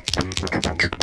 バカバカ。